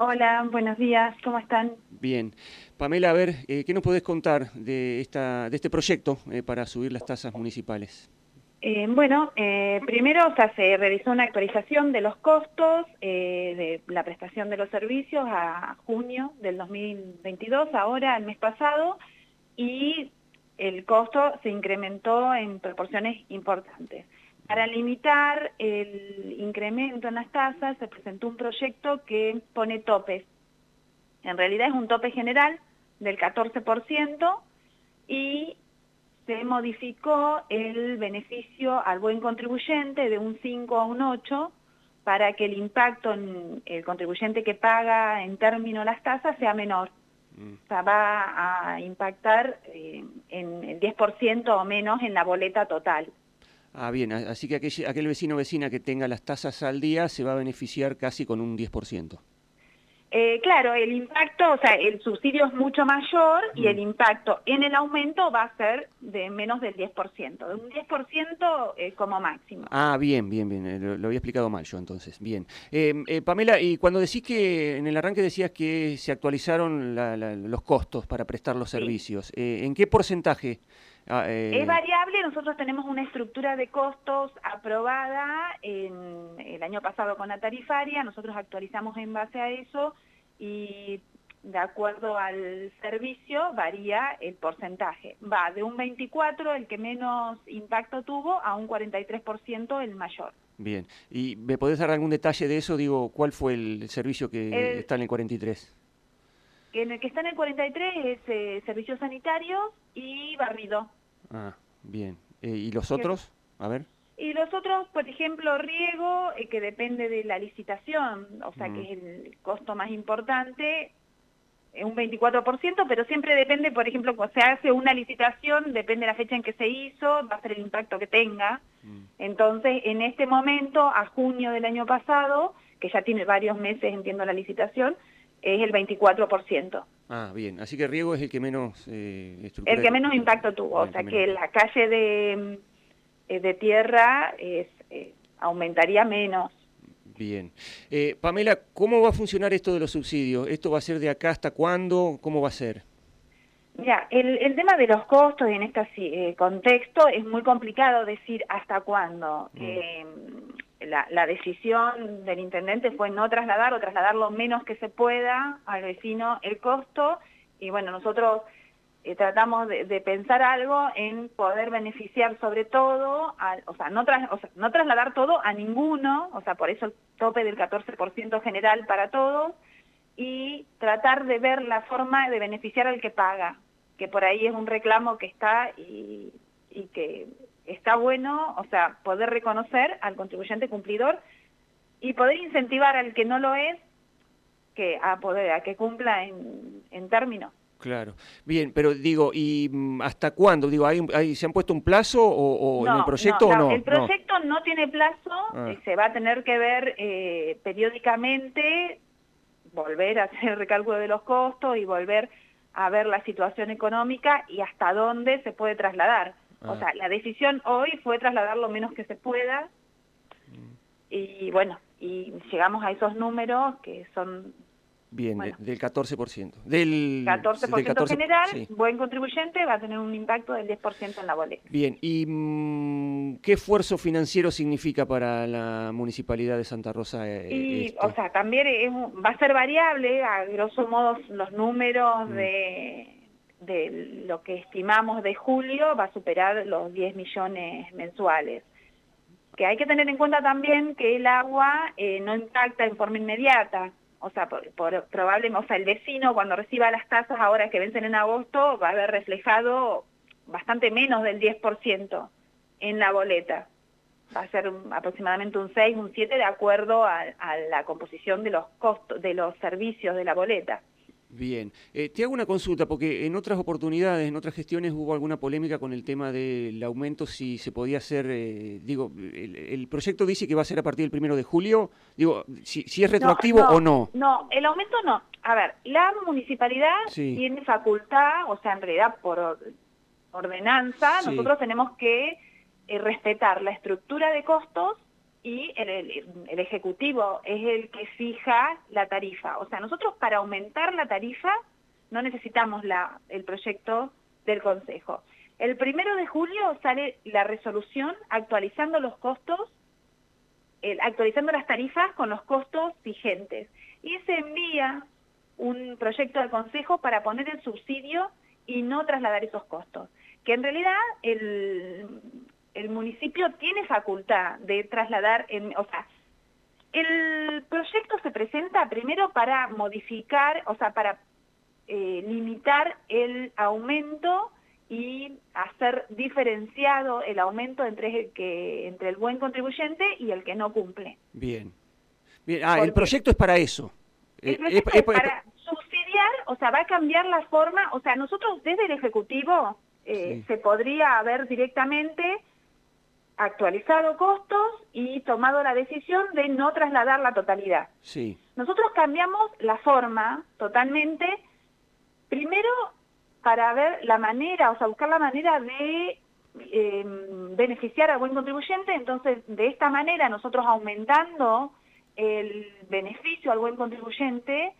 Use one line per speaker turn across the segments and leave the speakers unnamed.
Hola, buenos días, ¿cómo están?
Bien. Pamela, a ver, eh, ¿qué nos podés contar de, esta, de este proyecto eh, para subir las tasas municipales?
Eh, bueno, primero o sea, se realizó una actualización de los costos de la prestación de los servicios a junio del 2022, ahora, el mes pasado, y el costo se incrementó en proporciones importantes. Para limitar el incremento en las tasas se presentó un proyecto que pone topes. En realidad es un tope general del 14% y se modificó el beneficio al buen contribuyente de un 5 a un 8 para que el impacto en el contribuyente que paga en términos las tasas sea menor. Mm. O sea, va a impactar eh, en el 10% o menos en la boleta total.
Ah, bien, así que aquel, aquel vecino o vecina que tenga las tasas al día se va a beneficiar casi con un 10%.
Eh, claro, el impacto, o sea, el subsidio es mucho mayor y el mm. impacto en el aumento va a ser de menos del 10%, de un 10% eh, como máximo.
Ah, bien, bien, bien, eh, lo, había explicado mal yo entonces, bien. Eh, Pamela, y cuando decís que en el arranque decías que se actualizaron los costos para prestar los servicios, ¿en qué porcentaje?
Ah, es variable, nosotros tenemos una estructura de costos aprobada en el año pasado con la tarifaria, nosotros actualizamos en base a eso y de acuerdo al servicio varía el porcentaje. Va de un 24, el que menos impacto tuvo, a un 43% el mayor.
Bien, ¿y me podés dar algún detalle de eso? Digo, ¿cuál fue el servicio que está en el 43?
En el que está en el 43 es eh, servicios sanitarios y barrido.
Ah, bien. Eh, ¿Y los otros? A ver.
Y los otros, por ejemplo, riego, eh, que depende de la licitación, o sea, que es el costo más importante, un 24%, pero siempre depende, por ejemplo, cuando se hace una licitación, depende de la fecha en que se hizo, va a ser el impacto que tenga. Mm. Entonces, en este momento, a junio del año pasado, que ya tiene varios meses, entiendo, la licitación, es el 24%.
Ah, bien. Así que riego es el que menos...
Eh, el que menos impacto tuvo. o sea, que la calle de eh, de tierra es, eh, aumentaría menos.
Bien. Eh, Pamela, ¿cómo va a funcionar esto de los subsidios? ¿Esto va a ser de acá hasta cuándo? ¿Cómo va a ser?
Mira, el, el tema de los costos en este contexto es muy complicado decir hasta cuándo. Mm. La, decisión del intendente fue no trasladar o trasladar lo menos que se pueda al vecino el costo. Y bueno, nosotros eh, tratamos de, pensar algo en poder beneficiar sobre todo, o, sea, no no trasladar todo a ninguno, o sea, por eso el tope del 14% general para todos, y tratar de ver la forma de beneficiar al que paga, que por ahí es un reclamo que está y, que está bueno, o sea, poder reconocer al contribuyente cumplidor y poder incentivar al que no lo es que a poder a que cumpla en, en términos.
Claro. Bien, pero digo, ¿y mm, hasta cuándo? Digo, ¿hay, se han puesto un plazo o, en el proyecto o no?
El proyecto no, tiene plazo, ah. se va a tener que ver eh, periódicamente, volver a hacer el recálculo de los costos y volver a ver la situación económica y hasta dónde se puede trasladar. O ah. sea, la decisión hoy fue trasladar lo menos que se pueda mm. y bueno, y llegamos a esos números que son
Bien, del 14%. Del
14%, general, buen contribuyente, va a tener un impacto del 10% en la boleta.
Bien, ¿y mm, qué esfuerzo financiero significa para la Municipalidad de Santa Rosa?
Eh, y, o sea, también va a ser variable, a grosso modo los números mm. de, de lo que estimamos de julio va a superar los 10 millones mensuales que hay que tener en cuenta también que el agua eh, no impacta en forma inmediata, o sea, probablemente, o sea, el vecino cuando reciba las tasas ahora que vencen en agosto va a haber reflejado bastante menos del 10% en la boleta. Va a ser aproximadamente un 6, un 7 de acuerdo a, a la composición de los costos, de los servicios de la boleta.
Bien, eh, te hago una consulta porque en otras oportunidades, en otras gestiones hubo alguna polémica con el tema del aumento, si se podía hacer, eh, digo, el, proyecto dice que va a ser a partir del primero de julio, digo, si, es retroactivo o no.
No, el aumento no. A ver, la municipalidad tiene facultad, o sea, en realidad por ordenanza, nosotros tenemos que eh, respetar la estructura de costos y el, Ejecutivo es el que fija la tarifa. O sea, nosotros para aumentar la tarifa no necesitamos la, el proyecto del Consejo. El primero de julio sale la resolución actualizando los costos, actualizando las tarifas con los costos vigentes. Y se envía un proyecto al Consejo para poner el subsidio y no trasladar esos costos. Que en realidad el, el municipio tiene facultad de trasladar, en, o sea, el proyecto se presenta primero para modificar, o sea, para eh, limitar el aumento y hacer diferenciado el aumento entre el, que, entre el buen contribuyente y el que no cumple.
Bien. Bien. Ah, el proyecto es para eso.
El eh, proyecto es, para subsidiar, o sea, va a cambiar la forma, o sea, nosotros desde el Ejecutivo eh, se podría ver directamente actualizado costos y tomado la decisión de no trasladar la totalidad.
Sí.
Nosotros cambiamos la forma totalmente, primero para ver la manera, o sea, buscar la manera de em, beneficiar al buen contribuyente, entonces de esta manera nosotros aumentando el beneficio al buen contribuyente,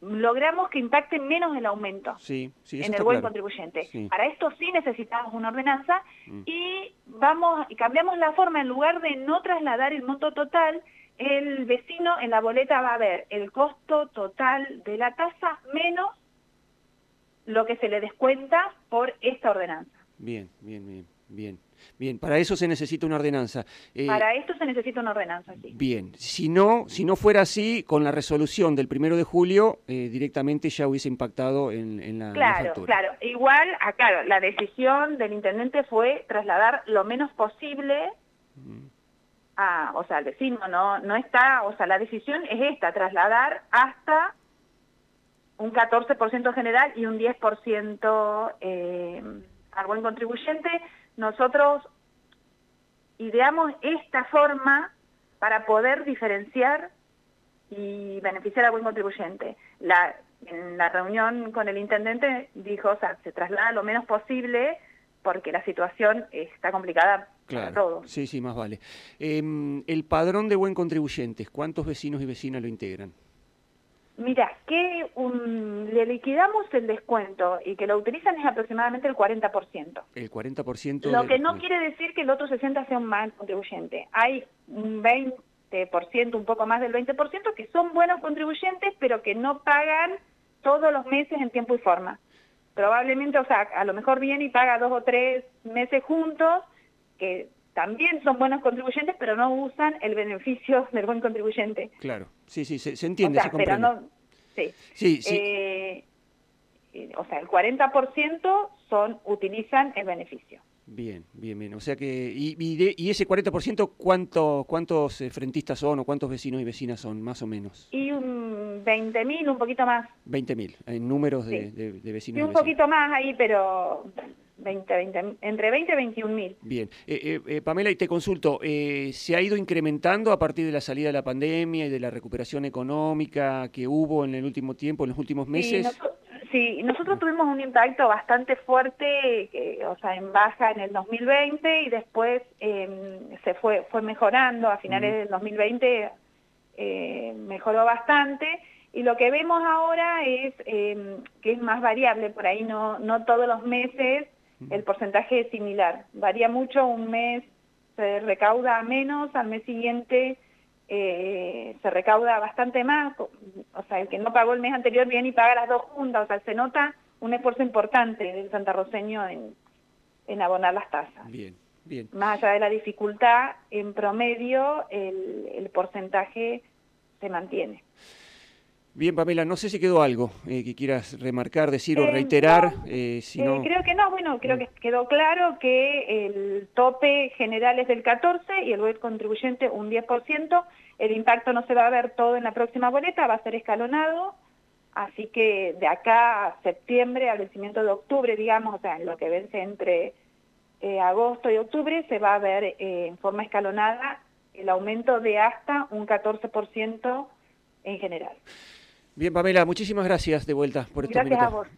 logramos que impacte menos el aumento
en
el buen contribuyente. Para esto sí necesitamos una ordenanza mm. y vamos y cambiamos la forma, en lugar de no trasladar el monto total, el vecino en la boleta va a ver el costo total de la tasa menos lo que se le descuenta por esta ordenanza.
Bien, bien, bien, bien. Bien, para eso se necesita una ordenanza.
Eh, para esto se necesita una ordenanza, sí.
Bien, si no, si no fuera así, con la resolución del primero de julio, eh, directamente ya hubiese impactado en, la,
claro, Claro, igual, acá la decisión del intendente fue trasladar lo menos posible a, o sea, al vecino, no, no está, o sea, la decisión es esta, trasladar hasta un 14% general y un 10% eh, al buen contribuyente, nosotros ideamos esta forma para poder diferenciar y beneficiar al buen contribuyente. La, en la reunión con el intendente dijo, o sea, se traslada lo menos posible porque la situación está complicada para todos.
Sí, sí, más vale. Em, el padrón de buen contribuyente, ¿cuántos vecinos y vecinas lo integran?
Mira, que le liquidamos el descuento y que lo utilizan es aproximadamente el 40%.
El 40%.
Lo que no quiere decir que el otro 60% sea un mal contribuyente. Hay un 20%, un poco más del 20%, que son buenos contribuyentes, pero que no pagan todos los meses en tiempo y forma. Probablemente, o sea, a lo mejor viene y paga dos o tres meses juntos, que también son buenos contribuyentes, pero no usan el beneficio del buen contribuyente.
Claro, sí, sí, se, entiende, se comprende.
sí. Sí, sí. Eh, o sea, el 40% son, utilizan el beneficio.
Bien, bien, bien. O sea que, y, y, ese 40%, ¿cuánto, ¿cuántos eh, frentistas son o cuántos vecinos y vecinas son, más o menos?
Y un 20.000, un poquito más.
20.000, en números de, vecinos.
Y un poquito más ahí, pero 20, 20, entre 20 y 21 mil.
Bien. Eh, eh, eh, Pamela, y te consulto, ¿se ha ido incrementando a partir de la salida de la pandemia y de la recuperación económica que hubo en el último tiempo, en los últimos meses?
Sí, nosotros tuvimos un impacto bastante fuerte, o sea, en baja en el 2020 y después em, se fue, fue mejorando, a finales del 2020 mejoró bastante y lo que vemos ahora es em, que es más variable, por ahí no, no todos los meses el porcentaje es similar. Varía mucho, un mes se recauda menos, al mes siguiente eh, se recauda bastante más, o sea, el que no pagó el mes anterior viene y paga las dos juntas, o sea, se nota un esfuerzo importante del santarroceño en, en abonar las tasas.
Bien, bien.
Más allá de la dificultad, en promedio el, el porcentaje se mantiene.
Bien, Pamela, no sé si quedó algo eh, que quieras remarcar, decir o eh, reiterar.
Eh, si no... creo que no, bueno, creo que quedó claro que el tope general es del 14 y el web contribuyente un 10%. El impacto no se va a ver todo en la próxima boleta, va a ser escalonado. Así que de acá a septiembre, al vencimiento de octubre, digamos, o sea, en lo que vence entre agosto y octubre, se va a ver en forma escalonada el aumento de hasta un 14% en general.
Bien, Pamela, muchísimas gracias de vuelta por estos
gracias A vos.